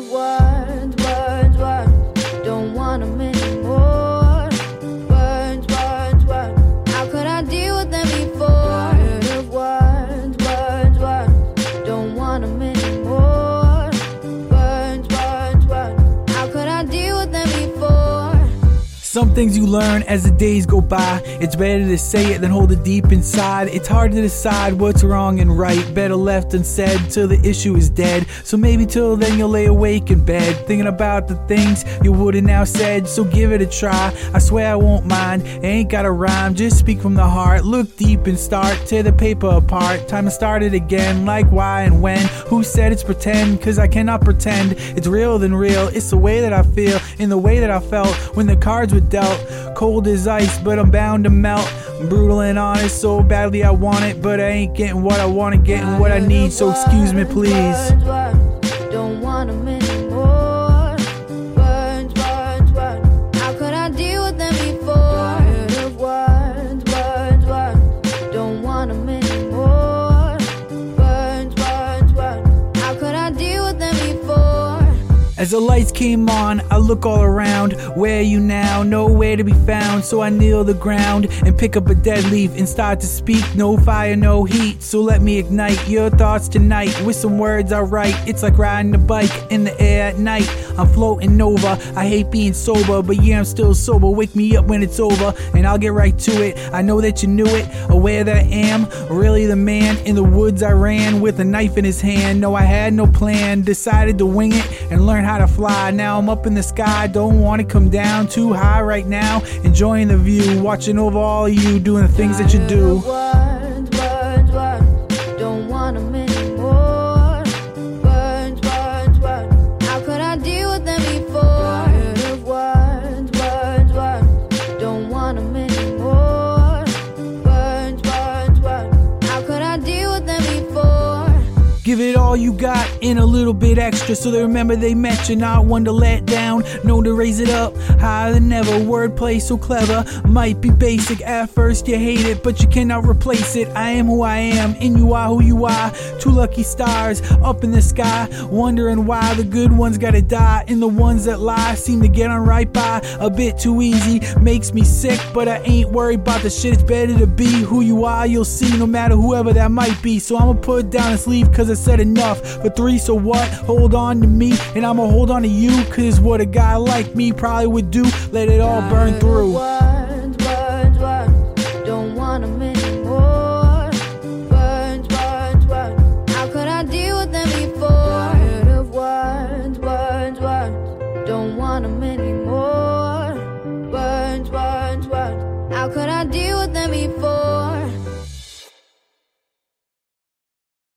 world. Some things you learn as the days go by. It's better to say it than hold it deep inside. It's hard to decide what's wrong and right. Better left unsaid till the issue is dead. So maybe till then you'll lay awake in bed, thinking about the things you would have now said. So give it a try. I swear I won't mind. Ain't got a rhyme, just speak from the heart. Look deep and start, tear the paper apart. Time to start it again, like why and when. Who said it's pretend? Cause I cannot pretend. It's real than real. It's the way that I feel, in the way that I felt when the cards were dealt. Cold as ice, but I'm bound to melt. Brutal and honest, so badly I want it, but I ain't getting what I want to getting what I need. So excuse me, please. As the lights came on, I look all around. Where you now? Nowhere to be found. So I kneel the ground and pick up a dead leaf and start to speak. No fire, no heat. So let me ignite your thoughts tonight with some words I write. It's like riding a bike in the air at night. I'm floating over. I hate being sober, but yeah, I'm still sober. Wake me up when it's over, and I'll get right to it. I know that you knew it, aware that I am really the man. In the woods, I ran with a knife in his hand. No, I had no plan. Decided to wing it and learn how to fly. Now I'm up in the sky. Don't want to come down too high right now. Enjoying the view, watching over all of you, doing the things that you do. Give it all you got and a little bit extra so they remember they met you. Not one to let down, no to raise it up. Higher than ever, wordplay so clever. Might be basic at first, you hate it, but you cannot replace it. I am who I am, and you are who you are. Two lucky stars up in the sky, wondering why the good ones gotta die, and the ones that lie seem to get on right by a bit too easy. Makes me sick, but I ain't worried about the shit. It's better to be who you are, you'll see, no matter whoever that might be. So I'ma put down and sleeve, cause I said enough. For three, so what? Hold on to me, and I'ma hold on to you, cause what a guy like me probably would do, let it all burn through.